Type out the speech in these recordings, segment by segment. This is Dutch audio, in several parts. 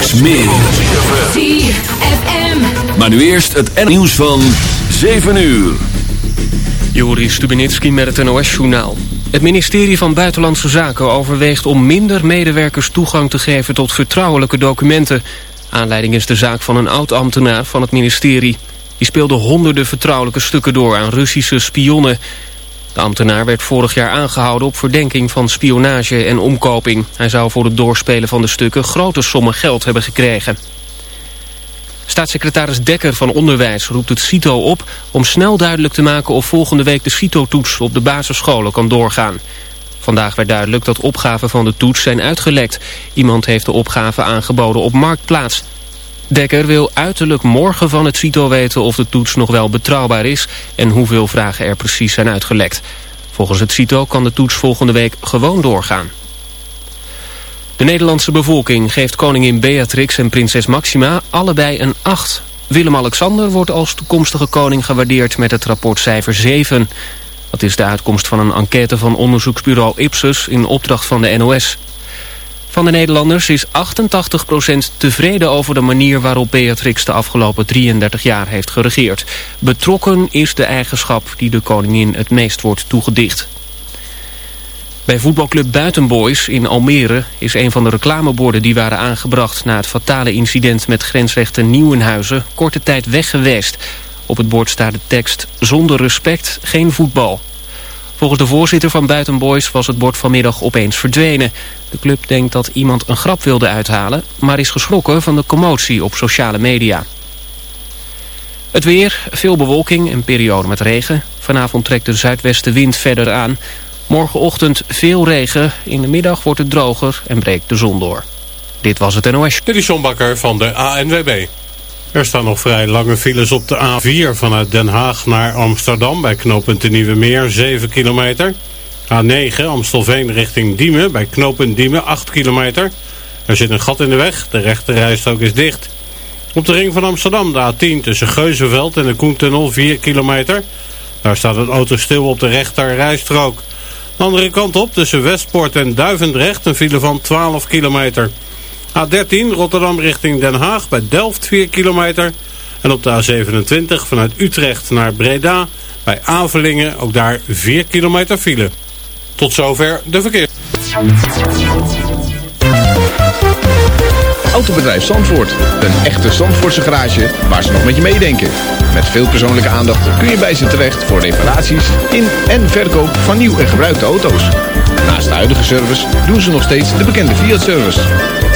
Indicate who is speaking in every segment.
Speaker 1: Straks meer. Maar nu eerst het nieuws van 7 uur.
Speaker 2: Joris Stubinitski met het NOS-journaal. Het ministerie van Buitenlandse Zaken overweegt om minder medewerkers toegang te geven tot vertrouwelijke documenten. Aanleiding is de zaak van een oud-ambtenaar van het ministerie. Die speelde honderden vertrouwelijke stukken door aan Russische spionnen... De ambtenaar werd vorig jaar aangehouden op verdenking van spionage en omkoping. Hij zou voor het doorspelen van de stukken grote sommen geld hebben gekregen. Staatssecretaris Dekker van Onderwijs roept het CITO op om snel duidelijk te maken of volgende week de CITO-toets op de basisscholen kan doorgaan. Vandaag werd duidelijk dat opgaven van de toets zijn uitgelekt. Iemand heeft de opgave aangeboden op Marktplaats. Dekker wil uiterlijk morgen van het CITO weten of de toets nog wel betrouwbaar is... en hoeveel vragen er precies zijn uitgelekt. Volgens het CITO kan de toets volgende week gewoon doorgaan. De Nederlandse bevolking geeft koningin Beatrix en prinses Maxima allebei een 8. Willem-Alexander wordt als toekomstige koning gewaardeerd met het rapportcijfer 7. Dat is de uitkomst van een enquête van onderzoeksbureau Ipsos in opdracht van de NOS. Van de Nederlanders is 88% tevreden over de manier waarop Beatrix de afgelopen 33 jaar heeft geregeerd. Betrokken is de eigenschap die de koningin het meest wordt toegedicht. Bij voetbalclub Buitenboys in Almere is een van de reclameborden die waren aangebracht na het fatale incident met grensrechter Nieuwenhuizen korte tijd weggeweest. Op het bord staat de tekst zonder respect geen voetbal. Volgens de voorzitter van Buitenboys was het bord vanmiddag opeens verdwenen. De club denkt dat iemand een grap wilde uithalen... maar is geschrokken van de commotie op sociale media. Het weer, veel bewolking, een periode met regen. Vanavond trekt de zuidwestenwind verder aan. Morgenochtend veel regen, in de middag wordt het droger en breekt de zon door. Dit was het NOS.
Speaker 3: Dit is John van de ANWB. Er staan nog vrij lange files op de A4 vanuit Den Haag naar Amsterdam bij knooppunt de Nieuwe Meer 7 kilometer. A9 Amstelveen richting Diemen bij knooppunt Diemen 8 kilometer. Er zit een gat in de weg, de rechterrijstrook is dicht. Op de ring van Amsterdam de A10 tussen Geuzenveld en de Koentunnel 4 kilometer. Daar staat een auto stil op de rechterrijstrook. andere kant op tussen Westpoort en Duivendrecht een file van 12 kilometer. A13 Rotterdam richting Den Haag bij Delft 4 kilometer. En op de A27 vanuit Utrecht naar Breda bij Avelingen ook daar 4 kilometer file. Tot zover de verkeer.
Speaker 4: Autobedrijf Zandvoort. Een echte Zandvoortse garage waar ze nog met je meedenken. Met veel persoonlijke aandacht kun je bij ze terecht voor reparaties in en verkoop van nieuw en gebruikte auto's. Naast de huidige service doen ze nog steeds de bekende Fiat-service.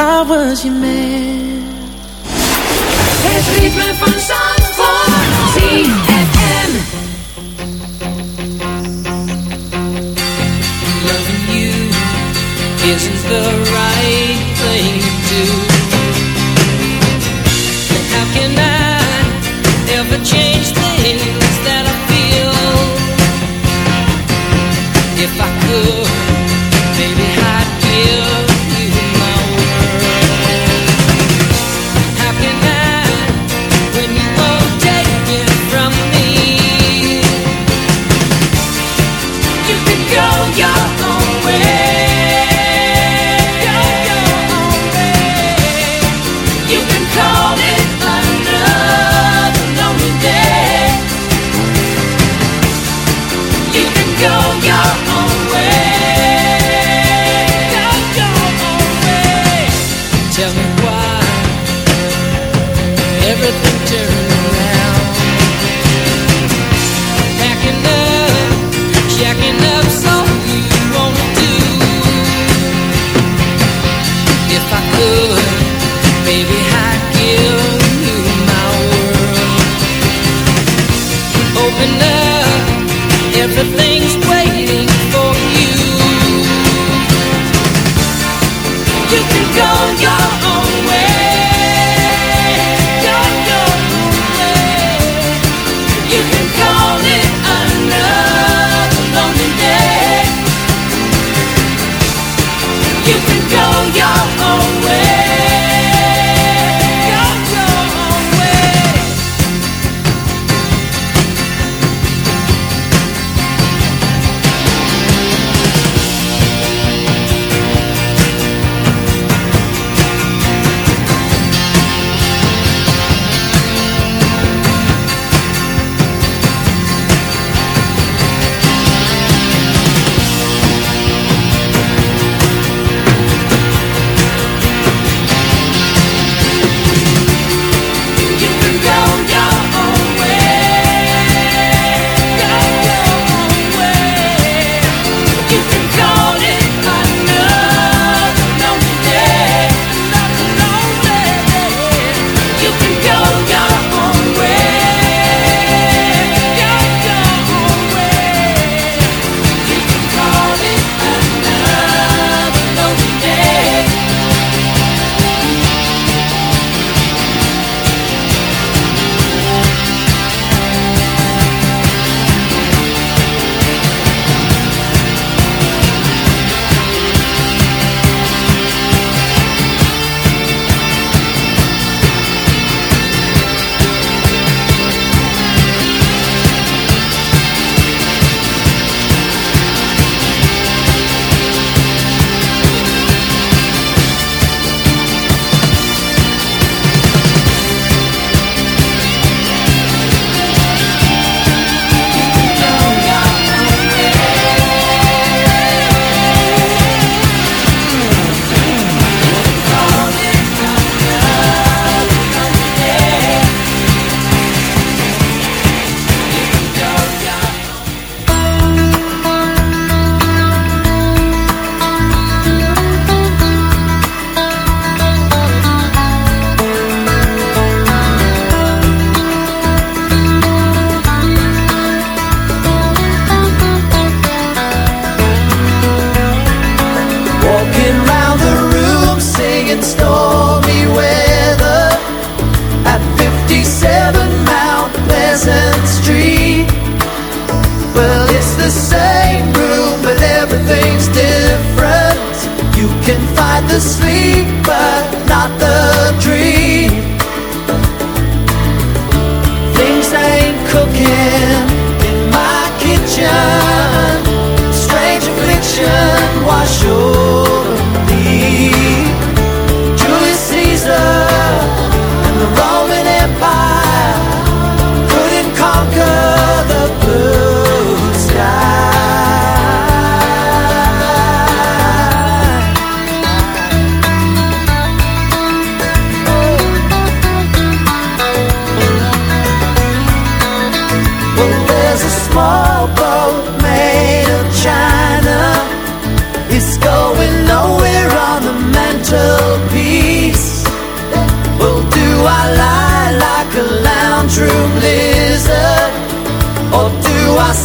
Speaker 5: I was your man.
Speaker 6: Loving you isn't the right thing to do. How can I ever change things that I feel? If I could.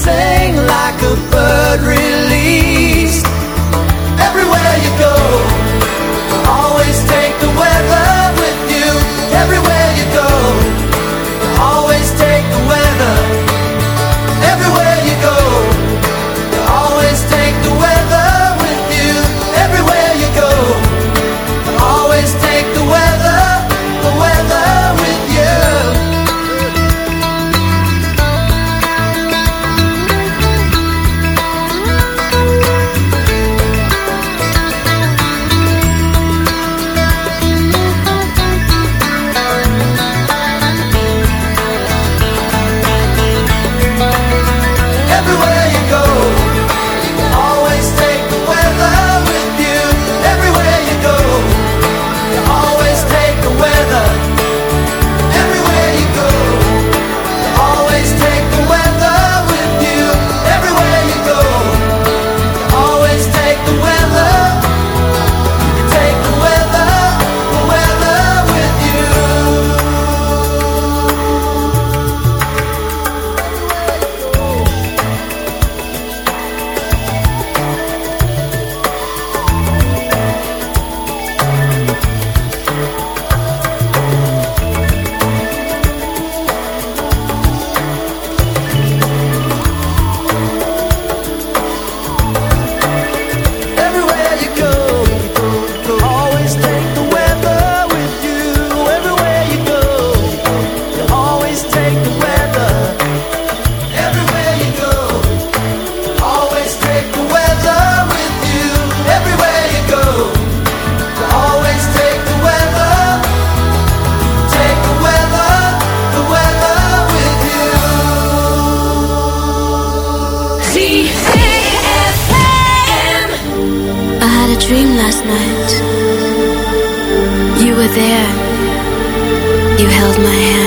Speaker 5: Sing like a bird released
Speaker 7: my hand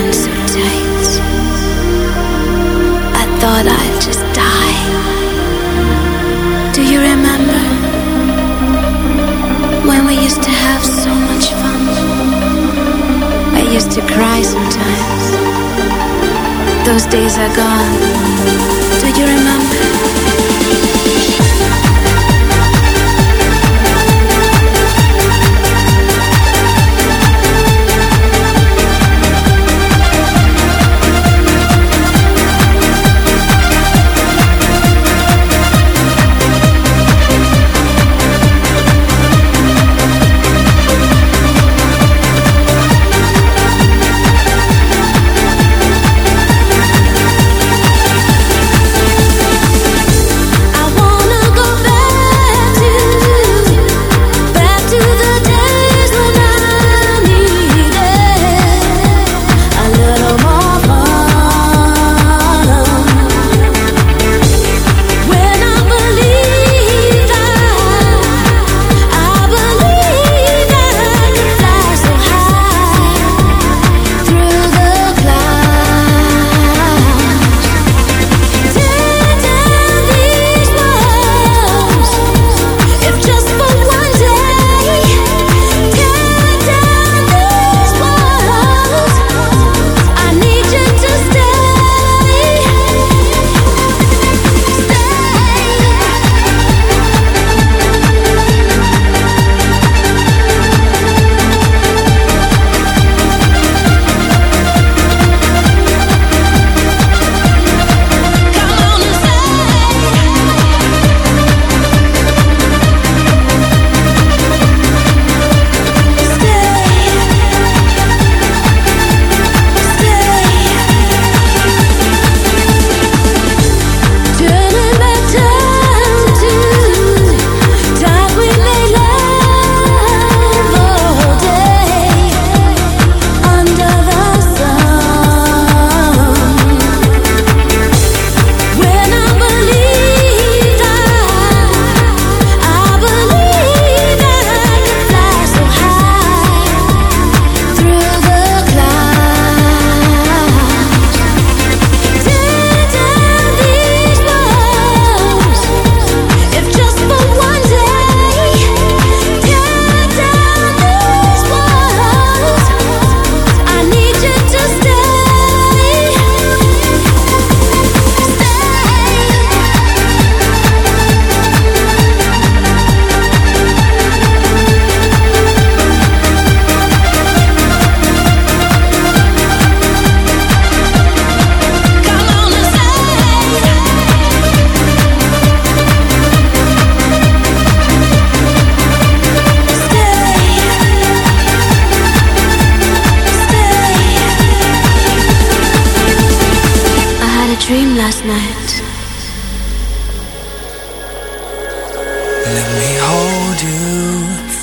Speaker 7: dream last night.
Speaker 8: Let me hold you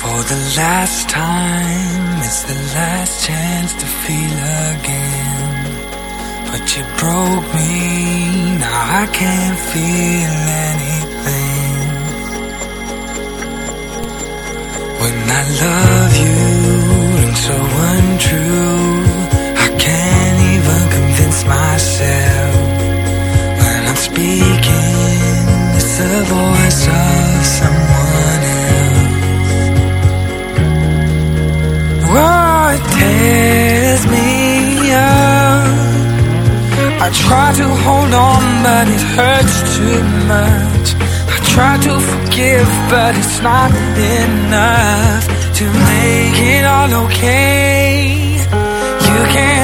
Speaker 8: for the last time. It's the last chance to feel again. But you broke me, now I can't feel anything. When I love you, I'm so untrue. I can't even convince myself speaking, it's the voice of someone else. tears me up. I try to hold on, but it hurts too much. I try to forgive, but it's not enough to make it all okay. You can't.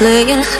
Speaker 7: playing
Speaker 1: high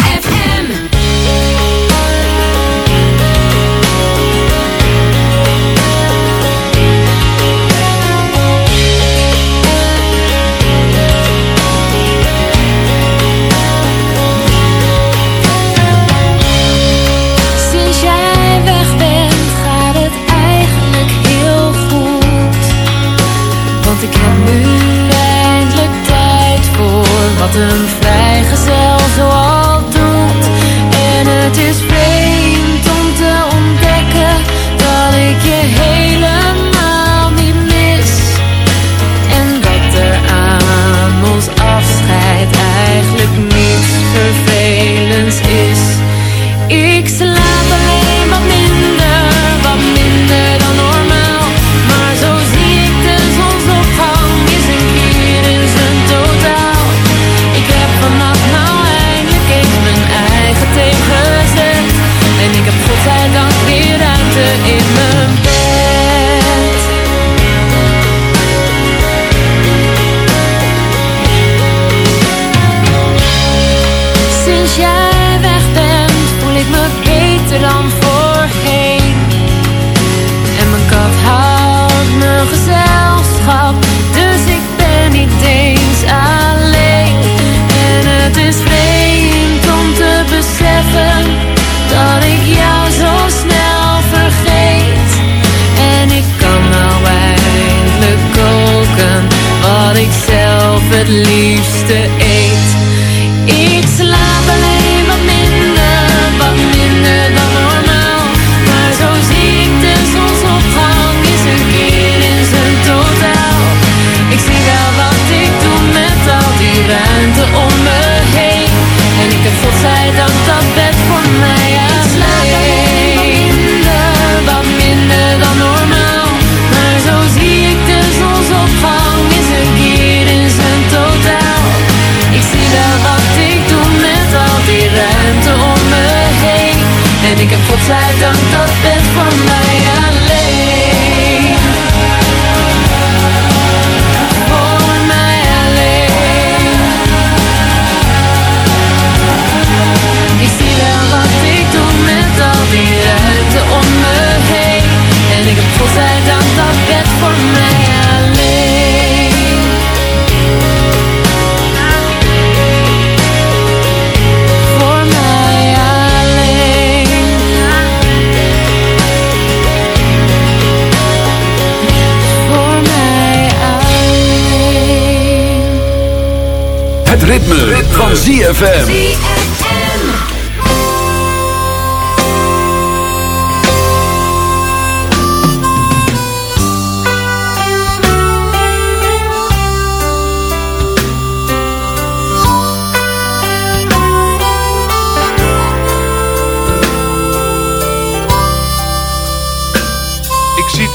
Speaker 7: Ik zie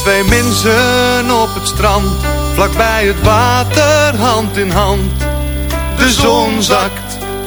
Speaker 9: twee mensen op het strand, vlakbij het water, hand in hand. De zon zakt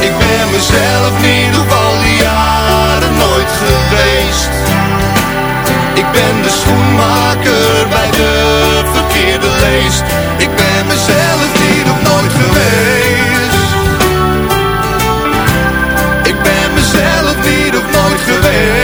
Speaker 9: Ik ben mezelf niet op al die jaren nooit geweest. Ik ben de schoenmaker bij de verkeerde leest. Ik ben mezelf niet op nooit geweest. Ik ben mezelf niet op nooit geweest.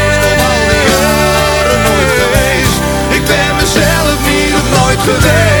Speaker 8: today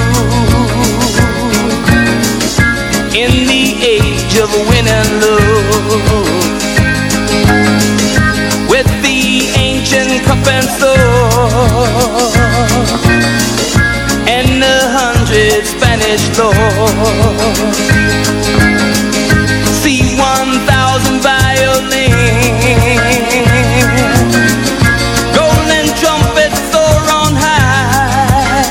Speaker 10: of win and lose With the ancient cup and sword And the hundred Spanish lords See one thousand violins Golden trumpets soar on high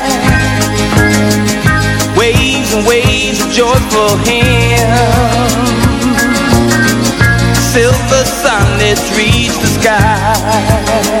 Speaker 10: Waves and waves of joyful hymns it reach the sky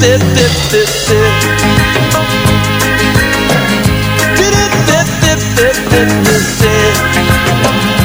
Speaker 10: Dit dit dit dit. Dit dit dit
Speaker 8: dit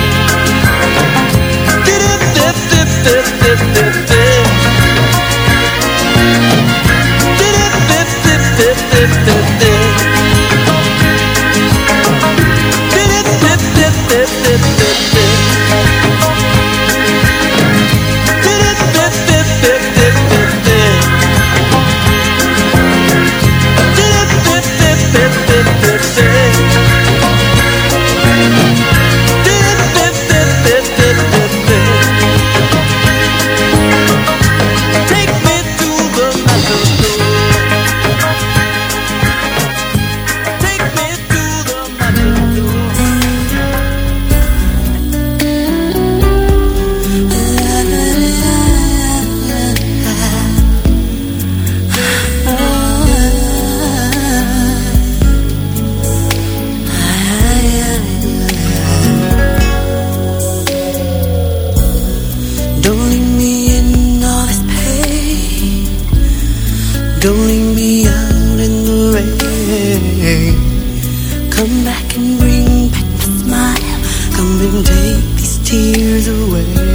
Speaker 8: back and bring back the smile. Come and take these tears
Speaker 11: away.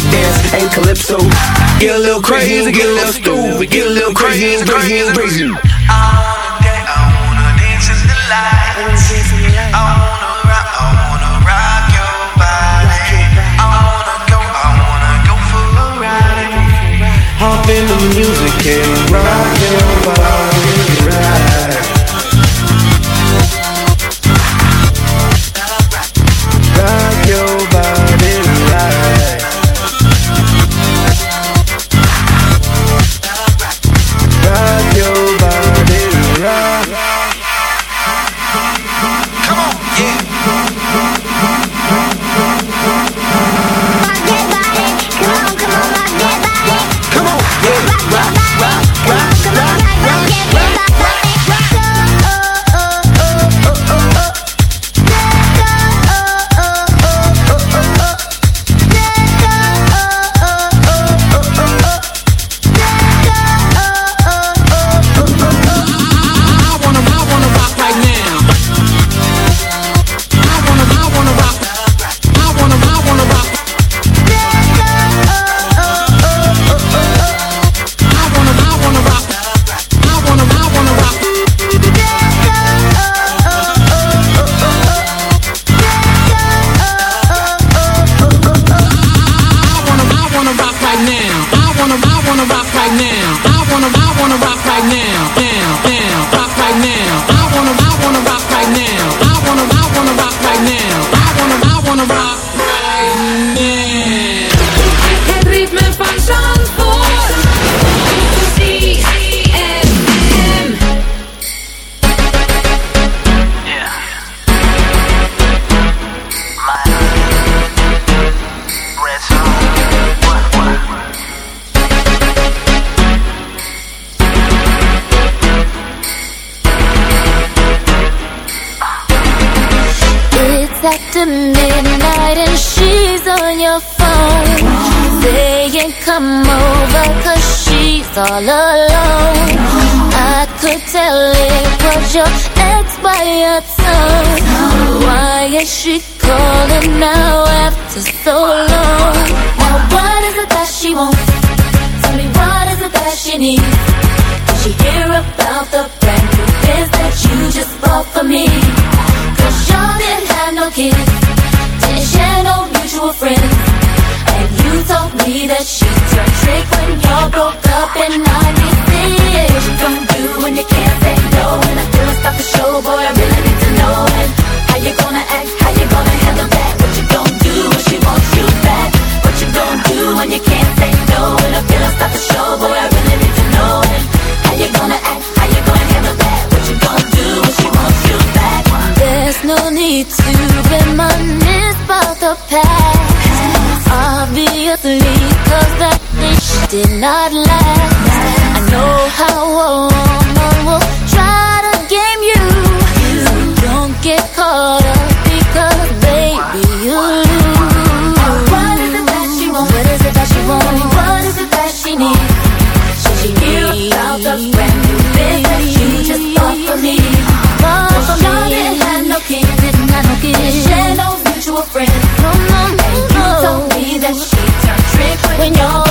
Speaker 12: breakdance and calypso. Get a little crazy, get a little stupid, get a little crazy, crazy, crazy. All day
Speaker 13: I wanna dance the lights. I wanna rock, I wanna rock your body. I wanna go, I wanna
Speaker 14: go Hop
Speaker 1: in the music and rock your body, ride. you can't say no And I feel I start the show, boy, I really need to know and how you gonna act, how you gonna handle that What you gonna do when she wants you back There's no need to reminisce about the past Obviously, cause that dish did not last I know how a woman will try friend. Come on, baby, you told me that she turned trick when
Speaker 15: you're.